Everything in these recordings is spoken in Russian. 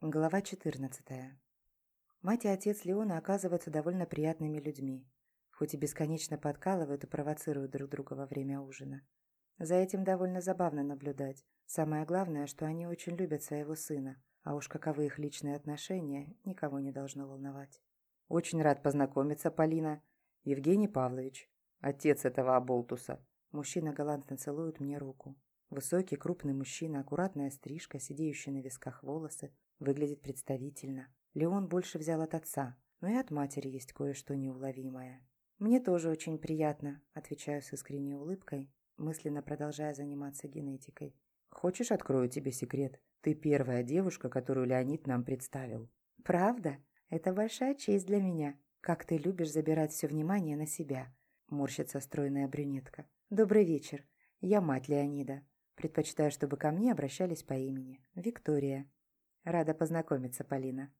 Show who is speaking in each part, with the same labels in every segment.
Speaker 1: Глава 14. Мать и отец Леона оказываются довольно приятными людьми, хоть и бесконечно подкалывают и провоцируют друг друга во время ужина. За этим довольно забавно наблюдать. Самое главное, что они очень любят своего сына, а уж каковы их личные отношения, никого не должно волновать. «Очень рад познакомиться, Полина. Евгений Павлович, отец этого оболтуса». Мужчина галантно целует мне руку. Высокий, крупный мужчина, аккуратная стрижка, сидеющие на висках волосы, Выглядит представительно. Леон больше взял от отца, но и от матери есть кое-что неуловимое. «Мне тоже очень приятно», – отвечаю с искренней улыбкой, мысленно продолжая заниматься генетикой. «Хочешь, открою тебе секрет? Ты первая девушка, которую Леонид нам представил». «Правда? Это большая честь для меня. Как ты любишь забирать все внимание на себя», – морщится стройная брюнетка. «Добрый вечер. Я мать Леонида. Предпочитаю, чтобы ко мне обращались по имени. Виктория». Рада познакомиться, Полина.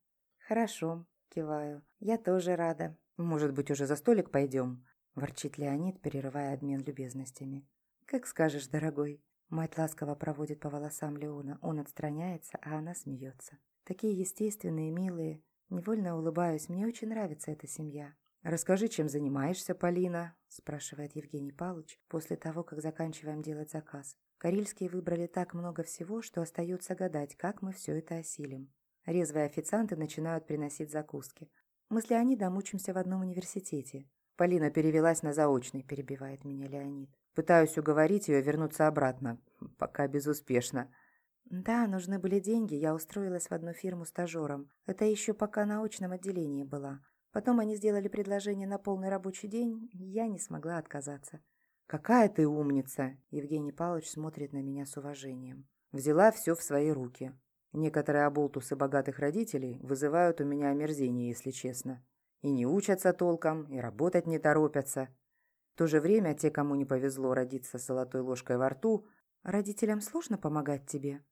Speaker 1: Хорошо, киваю. Я тоже рада. Может быть, уже за столик пойдем? Ворчит Леонид, перерывая обмен любезностями. Как скажешь, дорогой. Мать ласково проводит по волосам Леона. Он отстраняется, а она смеется. Такие естественные, милые. Невольно улыбаюсь. Мне очень нравится эта семья. «Расскажи, чем занимаешься, Полина?» – спрашивает Евгений Павлович после того, как заканчиваем делать заказ. Карельские выбрали так много всего, что остается гадать, как мы все это осилим. Резвые официанты начинают приносить закуски. Мы с Леонидом учимся в одном университете. Полина перевелась на заочный, перебивает меня Леонид. Пытаюсь уговорить ее вернуться обратно. Пока безуспешно. Да, нужны были деньги, я устроилась в одну фирму стажером. Это еще пока на очном отделении была. Потом они сделали предложение на полный рабочий день, я не смогла отказаться. «Какая ты умница!» Евгений Павлович смотрит на меня с уважением. Взяла все в свои руки. Некоторые оболтусы богатых родителей вызывают у меня омерзение, если честно. И не учатся толком, и работать не торопятся. В то же время те, кому не повезло родиться с золотой ложкой во рту, родителям сложно помогать тебе.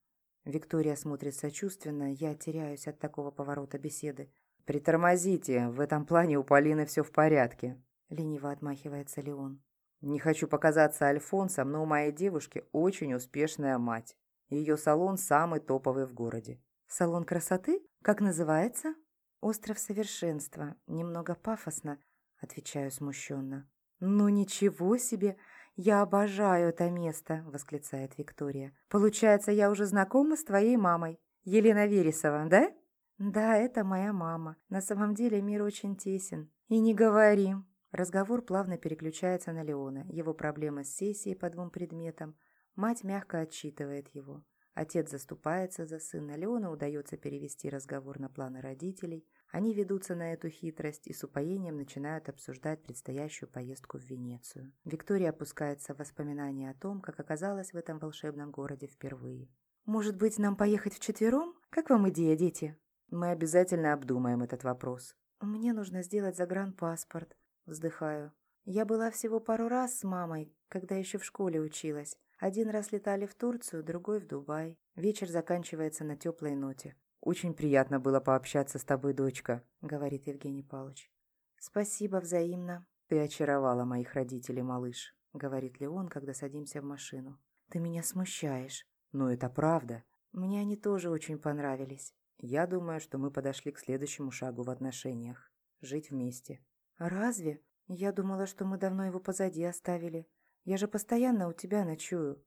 Speaker 1: Виктория смотрит сочувственно, я теряюсь от такого поворота беседы. «Притормозите, в этом плане у Полины все в порядке», — лениво отмахивается Леон. Не хочу показаться Альфонсом, но у моей девушки очень успешная мать. Ее салон самый топовый в городе. Салон красоты? Как называется? Остров совершенства. Немного пафосно, отвечаю смущенно. Ну ничего себе! Я обожаю это место, восклицает Виктория. Получается, я уже знакома с твоей мамой. Елена Вересова, да? Да, это моя мама. На самом деле мир очень тесен. И не говорим. Разговор плавно переключается на Леона, его проблемы с сессией по двум предметам. Мать мягко отчитывает его. Отец заступается за сына, Леону удается перевести разговор на планы родителей. Они ведутся на эту хитрость и с упоением начинают обсуждать предстоящую поездку в Венецию. Виктория опускается в воспоминания о том, как оказалась в этом волшебном городе впервые. «Может быть, нам поехать вчетвером? Как вам идея, дети?» «Мы обязательно обдумаем этот вопрос». «Мне нужно сделать загранпаспорт. Вздыхаю. Я была всего пару раз с мамой, когда еще в школе училась. Один раз летали в Турцию, другой в Дубай. Вечер заканчивается на теплой ноте. «Очень приятно было пообщаться с тобой, дочка», — говорит Евгений Павлович. «Спасибо взаимно». «Ты очаровала моих родителей, малыш», — говорит Леон, когда садимся в машину. «Ты меня смущаешь». «Но это правда». «Мне они тоже очень понравились». «Я думаю, что мы подошли к следующему шагу в отношениях. Жить вместе». «Разве? Я думала, что мы давно его позади оставили. Я же постоянно у тебя ночую».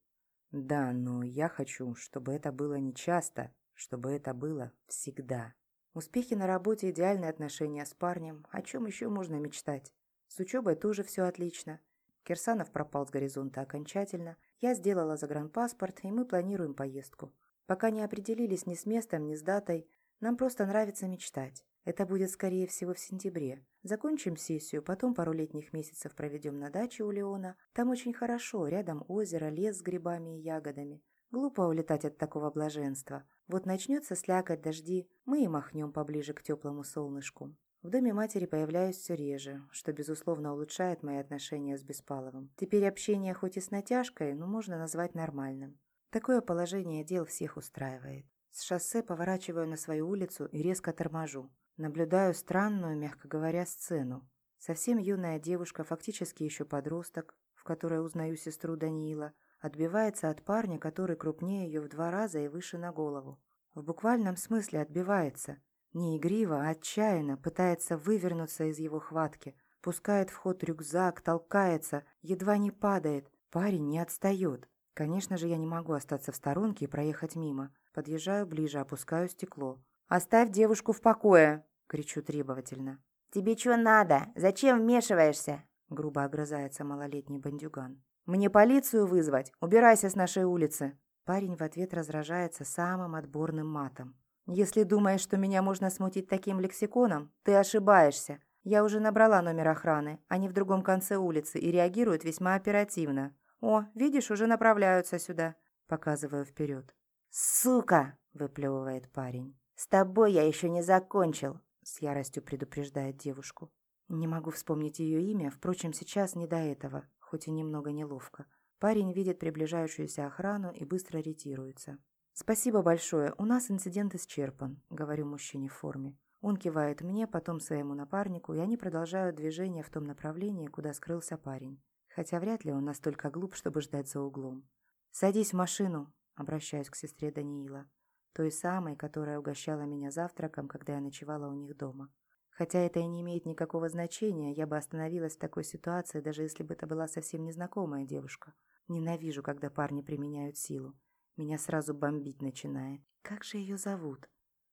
Speaker 1: «Да, но я хочу, чтобы это было не часто, чтобы это было всегда». Успехи на работе, идеальные отношения с парнем. О чем еще можно мечтать? С учебой тоже все отлично. Кирсанов пропал с горизонта окончательно. Я сделала загранпаспорт, и мы планируем поездку. Пока не определились ни с местом, ни с датой, нам просто нравится мечтать. Это будет, скорее всего, в сентябре. Закончим сессию, потом пару летних месяцев проведем на даче у Леона. Там очень хорошо, рядом озеро, лес с грибами и ягодами. Глупо улетать от такого блаженства. Вот начнется слякать дожди, мы и махнем поближе к теплому солнышку. В доме матери появляюсь все реже, что, безусловно, улучшает мои отношения с Беспаловым. Теперь общение хоть и с натяжкой, но можно назвать нормальным. Такое положение дел всех устраивает. С шоссе поворачиваю на свою улицу и резко торможу. Наблюдаю странную, мягко говоря, сцену. Совсем юная девушка, фактически еще подросток, в которой узнаю сестру Даниила, отбивается от парня, который крупнее ее в два раза и выше на голову. В буквальном смысле отбивается. Не игриво, а отчаянно пытается вывернуться из его хватки. Пускает в ход рюкзак, толкается, едва не падает. Парень не отстает. Конечно же, я не могу остаться в сторонке и проехать мимо. Подъезжаю ближе, опускаю стекло. «Оставь девушку в покое!» – кричу требовательно.
Speaker 2: «Тебе что надо? Зачем вмешиваешься?»
Speaker 1: – грубо огрызается малолетний бандюган. «Мне полицию вызвать? Убирайся с нашей улицы!» Парень в ответ разражается самым отборным матом. «Если думаешь, что меня можно смутить таким лексиконом, ты ошибаешься. Я уже набрала номер охраны, они в другом конце улицы и реагируют весьма оперативно. О, видишь, уже направляются сюда». Показываю вперед.
Speaker 2: «Сука!» – выплевывает парень. «С тобой я еще не закончил!» – с яростью предупреждает девушку. Не могу вспомнить ее имя, впрочем, сейчас не до этого, хоть и немного неловко. Парень видит приближающуюся охрану и быстро ретируется. «Спасибо большое, у нас инцидент исчерпан», — говорю мужчине в форме. Он кивает мне, потом своему напарнику, и они продолжают движение в том направлении, куда скрылся парень. Хотя вряд ли он настолько глуп, чтобы ждать за углом. «Садись в машину», — обращаюсь к сестре Даниила, той самой, которая угощала меня завтраком, когда я ночевала у них дома. Хотя это и не имеет никакого значения, я бы остановилась в такой ситуации, даже если бы это была совсем незнакомая девушка. Ненавижу, когда парни применяют силу. Меня сразу бомбить начинает. Как же ее зовут?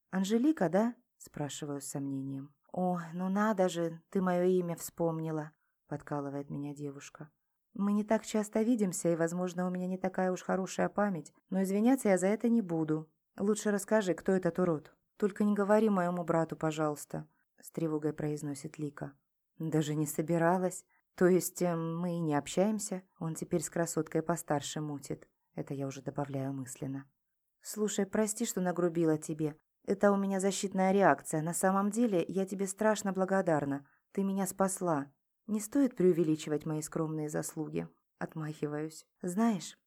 Speaker 2: Анжелика, да? Спрашиваю с сомнением. О, ну надо же, ты мое имя вспомнила, подкалывает меня девушка. Мы не так часто видимся, и, возможно, у меня не такая уж хорошая память, но извиняться я за это не буду. Лучше расскажи, кто этот урод. Только не говори моему брату, пожалуйста, с тревогой произносит Лика. Даже не собиралась. То есть эм, мы и не общаемся, он теперь с красоткой постарше мутит. Это я уже добавляю мысленно. Слушай, прости, что нагрубила тебе. Это у меня защитная реакция. На самом деле я тебе страшно благодарна. Ты меня спасла. Не стоит преувеличивать мои скромные заслуги. Отмахиваюсь. Знаешь,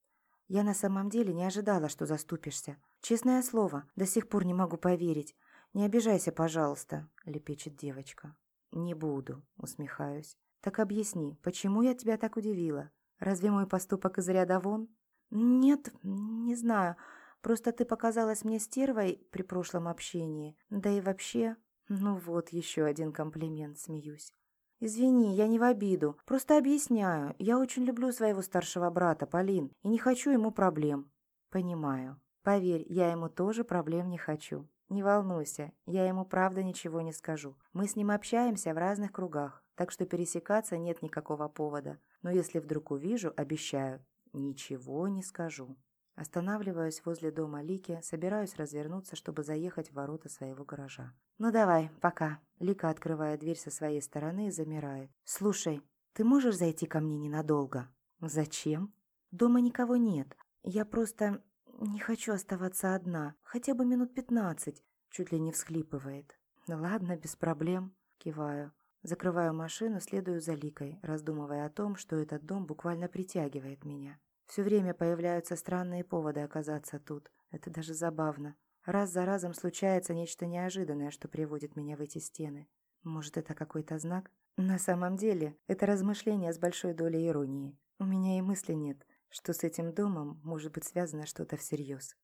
Speaker 2: я на самом деле не ожидала, что заступишься. Честное слово, до сих пор не могу поверить. Не обижайся, пожалуйста, лепечет девочка. Не буду, усмехаюсь. «Так объясни, почему я тебя так удивила? Разве мой поступок из ряда вон?» «Нет, не знаю. Просто ты показалась мне стервой при прошлом общении. Да и вообще...» «Ну вот, еще один комплимент, смеюсь. «Извини, я не в обиду. Просто объясняю. Я очень люблю своего старшего брата, Полин, и не хочу ему проблем». «Понимаю. Поверь, я ему тоже проблем не хочу. Не волнуйся, я ему правда ничего не скажу. Мы с ним общаемся в разных кругах так что пересекаться нет никакого повода. Но если вдруг увижу, обещаю, ничего не скажу. Останавливаюсь возле дома Лики, собираюсь развернуться, чтобы заехать в ворота своего гаража. «Ну давай, пока». Лика открывает дверь со своей стороны и замирает. «Слушай, ты можешь зайти ко мне ненадолго?» «Зачем?» «Дома никого нет. Я просто не хочу оставаться одна. Хотя бы минут пятнадцать», — чуть ли не всхлипывает. «Ладно, без проблем», — киваю. Закрываю машину, следую за Ликой, раздумывая о том, что этот дом буквально притягивает меня. Все время появляются странные поводы оказаться тут. Это даже забавно. Раз за разом случается нечто неожиданное, что приводит меня в эти стены. Может, это какой-то знак? На самом деле, это размышление с большой долей иронии. У меня и мысли нет, что с этим домом может быть связано что-то всерьез.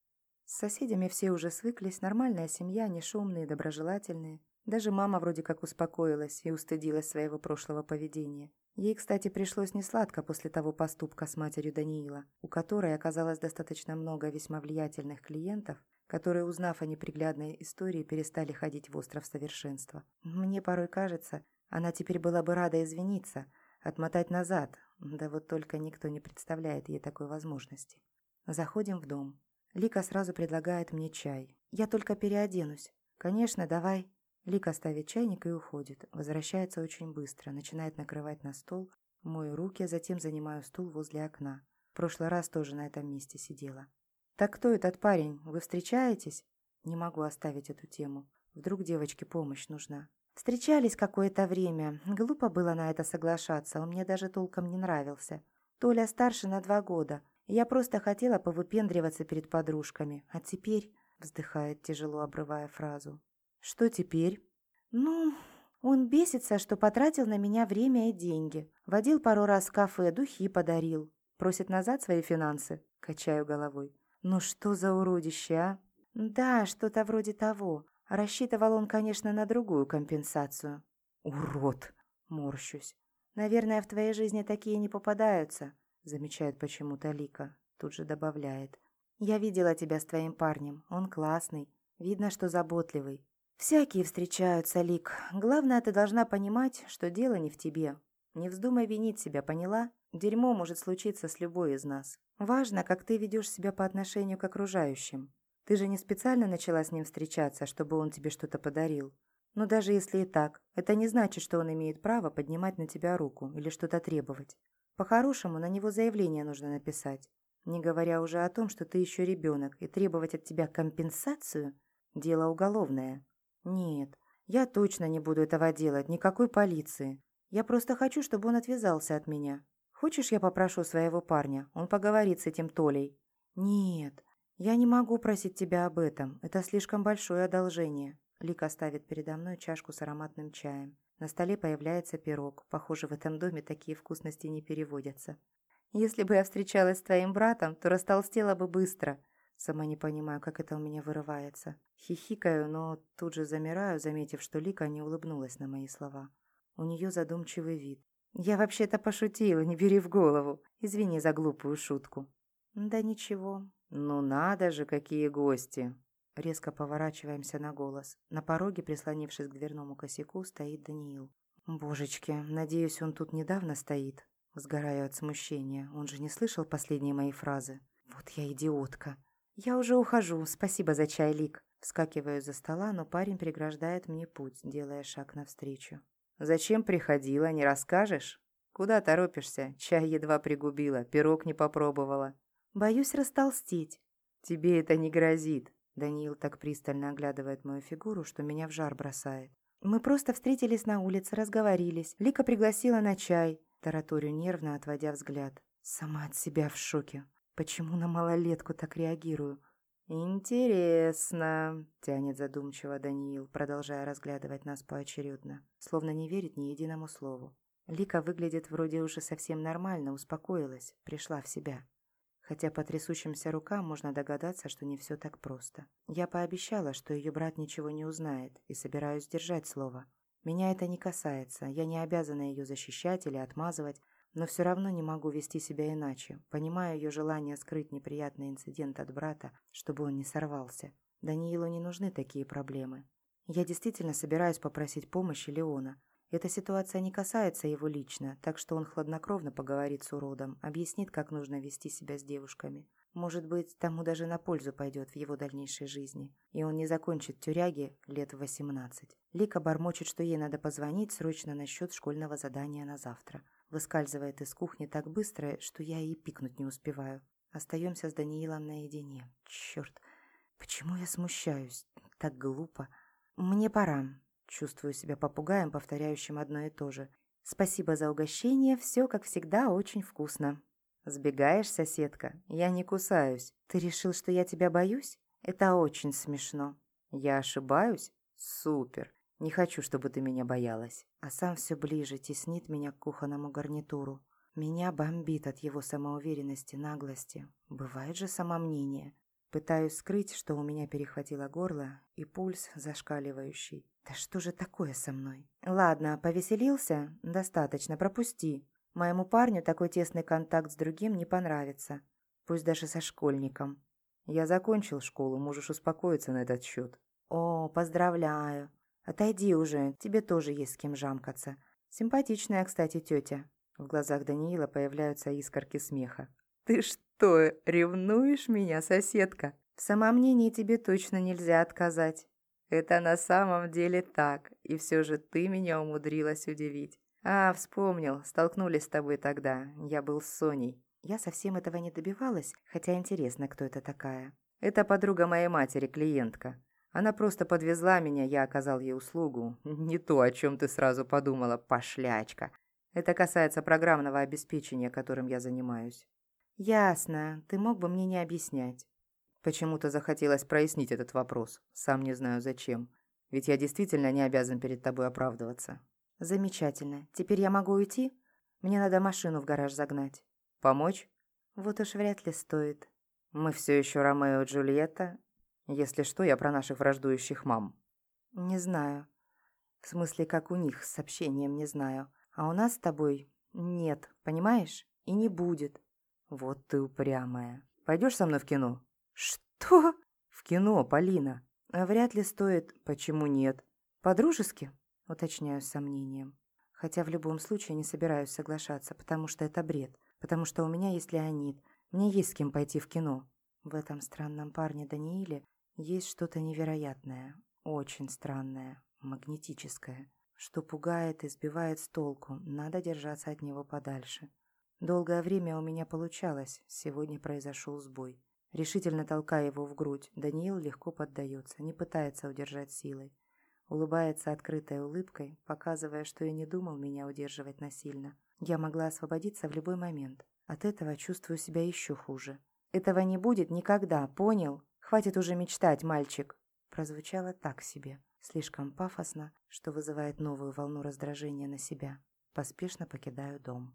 Speaker 2: С соседями все уже свыклись, нормальная семья, не шумные, доброжелательные. Даже мама вроде как успокоилась и устыдилась своего прошлого поведения. Ей, кстати, пришлось несладко после того поступка с матерью Даниила, у которой оказалось достаточно много весьма влиятельных клиентов, которые, узнав о неприглядной истории, перестали ходить в остров совершенства. Мне порой кажется, она теперь была бы рада извиниться, отмотать назад, да вот только никто не представляет ей такой возможности. Заходим в дом. Лика сразу предлагает мне чай. Я только переоденусь. Конечно, давай. Лика ставит чайник и уходит. Возвращается очень быстро, начинает накрывать на стол. Мою руки, затем занимаю стул возле окна. В прошлый раз тоже на этом месте сидела. «Так кто этот парень? Вы встречаетесь?» Не могу оставить эту тему. Вдруг девочке помощь нужна. Встречались какое-то время. Глупо было на это соглашаться, он мне даже толком не нравился. Толя старше на два года. Я просто хотела повыпендриваться перед подружками. А теперь... Вздыхает, тяжело обрывая фразу. «Что теперь?» «Ну, он бесится, что потратил на меня время и деньги. Водил пару раз в кафе, духи подарил. Просит назад свои финансы?» Качаю головой. «Ну что за уродище, а?» Да, что-то вроде того. Рассчитывал он, конечно, на другую компенсацию.
Speaker 1: Урод!
Speaker 2: Морщусь. Наверное, в твоей жизни такие не попадаются, замечает почему-то Лика. Тут же добавляет. Я видела тебя с твоим парнем. Он классный. Видно, что заботливый. Всякие встречаются, Лик. Главное, ты должна понимать, что дело не в тебе. Не вздумай винить себя, поняла? Дерьмо может случиться с любой из нас. Важно, как ты ведешь себя по отношению к окружающим. Ты же не специально начала с ним встречаться, чтобы он тебе что-то подарил. Но даже если и так, это не значит, что он имеет право поднимать на тебя руку или что-то требовать. По-хорошему, на него заявление нужно написать. Не говоря уже о том, что ты еще ребенок, и требовать от тебя компенсацию – дело уголовное. Нет, я точно не буду этого делать, никакой полиции. Я просто хочу, чтобы он отвязался от меня. Хочешь, я попрошу своего парня? Он поговорит с этим Толей. Нет, я не могу просить тебя об этом. Это слишком большое одолжение. Лика ставит передо мной чашку с ароматным чаем. На столе появляется пирог. Похоже, в этом доме такие вкусности не переводятся. Если бы я встречалась с твоим братом, то растолстела бы быстро. Сама не понимаю, как это у меня вырывается. Хихикаю, но тут же замираю, заметив, что Лика не улыбнулась на мои слова. У нее задумчивый вид. Я вообще-то пошутила, не бери в голову. Извини за глупую шутку. Да ничего. Ну надо же, какие гости. Резко поворачиваемся на голос. На пороге, прислонившись к дверному косяку, стоит Даниил. Божечки, надеюсь, он тут недавно стоит. Сгораю от смущения. Он же не слышал последние мои фразы. Вот я идиотка. Я уже ухожу. Спасибо за чай, Лик. Вскакиваю за стола, но парень преграждает мне путь, делая шаг навстречу. «Зачем приходила, не расскажешь? Куда торопишься? Чай едва пригубила, пирог не попробовала». «Боюсь растолстеть». «Тебе это не грозит». Даниил так пристально оглядывает мою фигуру, что меня в жар бросает. «Мы просто встретились на улице, разговорились. Лика пригласила на чай. Тараторю нервно, отводя взгляд. Сама от себя в шоке. Почему на малолетку так реагирую? «Интересно», — тянет задумчиво Даниил, продолжая разглядывать нас поочередно, словно не верит ни единому слову. Лика выглядит вроде уже совсем нормально, успокоилась, пришла в себя. Хотя по трясущимся рукам можно догадаться, что не все так просто. Я пообещала, что ее брат ничего не узнает, и собираюсь держать слово. Меня это не касается, я не обязана ее защищать или отмазывать, но все равно не могу вести себя иначе. Понимаю ее желание скрыть неприятный инцидент от брата, чтобы он не сорвался. Даниилу не нужны такие проблемы. Я действительно собираюсь попросить помощи Леона. Эта ситуация не касается его лично, так что он хладнокровно поговорит с уродом, объяснит, как нужно вести себя с девушками. Может быть, тому даже на пользу пойдет в его дальнейшей жизни, и он не закончит тюряги лет в 18. Лика бормочет, что ей надо позвонить срочно насчет школьного задания на завтра. Выскальзывает из кухни так быстро, что я и пикнуть не успеваю. Остаемся с Даниилом наедине. Черт, почему я смущаюсь? Так глупо. Мне пора. Чувствую себя попугаем, повторяющим одно и то же. Спасибо за угощение, все, как всегда, очень вкусно. «Сбегаешь, соседка? Я не кусаюсь. Ты решил, что я тебя боюсь? Это очень смешно». «Я ошибаюсь? Супер. Не хочу, чтобы ты меня боялась». А сам все ближе теснит меня к кухонному гарнитуру. Меня бомбит от его самоуверенности, наглости. Бывает же самомнение. Пытаюсь скрыть, что у меня перехватило горло и пульс зашкаливающий. Да что же такое со мной? Ладно, повеселился? Достаточно, пропусти. Моему парню такой тесный контакт с другим не понравится, пусть даже со школьником. Я закончил школу, можешь успокоиться на этот счет. О, поздравляю. Отойди уже, тебе тоже есть с кем жамкаться. Симпатичная, кстати, тетя. В глазах Даниила появляются искорки смеха. «Ты что, ревнуешь меня, соседка? В самомнении тебе точно нельзя отказать. Это на самом деле так, и все же ты меня умудрилась удивить. «А, вспомнил. Столкнулись с тобой тогда. Я был с Соней. Я совсем этого не добивалась, хотя интересно, кто это такая. Это подруга моей матери, клиентка. Она просто подвезла меня, я оказал ей услугу. Не то, о чем ты сразу подумала, пошлячка. Это касается программного обеспечения, которым я занимаюсь». «Ясно. Ты мог бы мне не объяснять». Почему-то захотелось прояснить этот вопрос. Сам не знаю зачем. Ведь я действительно не обязан перед тобой оправдываться. «Замечательно. Теперь я могу уйти? Мне надо машину в гараж загнать». «Помочь?» «Вот уж вряд ли стоит». «Мы все еще Ромео и Джульетта?»
Speaker 3: Если что, я про наших враждующих мам».
Speaker 1: «Не знаю. В смысле, как у них с общением не знаю. А у нас с тобой нет, понимаешь? И не будет».
Speaker 3: «Вот ты упрямая. Пойдешь со мной в кино?»
Speaker 1: «Что?»
Speaker 3: «В кино, Полина».
Speaker 1: «Вряд ли стоит.
Speaker 3: Почему нет?»
Speaker 1: «По-дружески?» — уточняю с сомнением. Хотя в любом случае не собираюсь соглашаться, потому что это бред. Потому что у меня есть Леонид. Мне есть с кем пойти в кино. В этом странном парне Данииле есть что-то невероятное, очень странное, магнетическое, что пугает и сбивает с толку. Надо держаться от него подальше. Долгое время у меня получалось, сегодня произошел сбой. Решительно толкая его в грудь, Даниил легко поддается, не пытается удержать силой. Улыбается открытой улыбкой, показывая, что и не думал меня удерживать насильно. Я могла освободиться в любой момент. От этого чувствую себя еще хуже. «Этого не будет никогда, понял? Хватит уже мечтать, мальчик!» Прозвучало так себе, слишком пафосно, что вызывает новую волну раздражения на себя. Поспешно покидаю дом.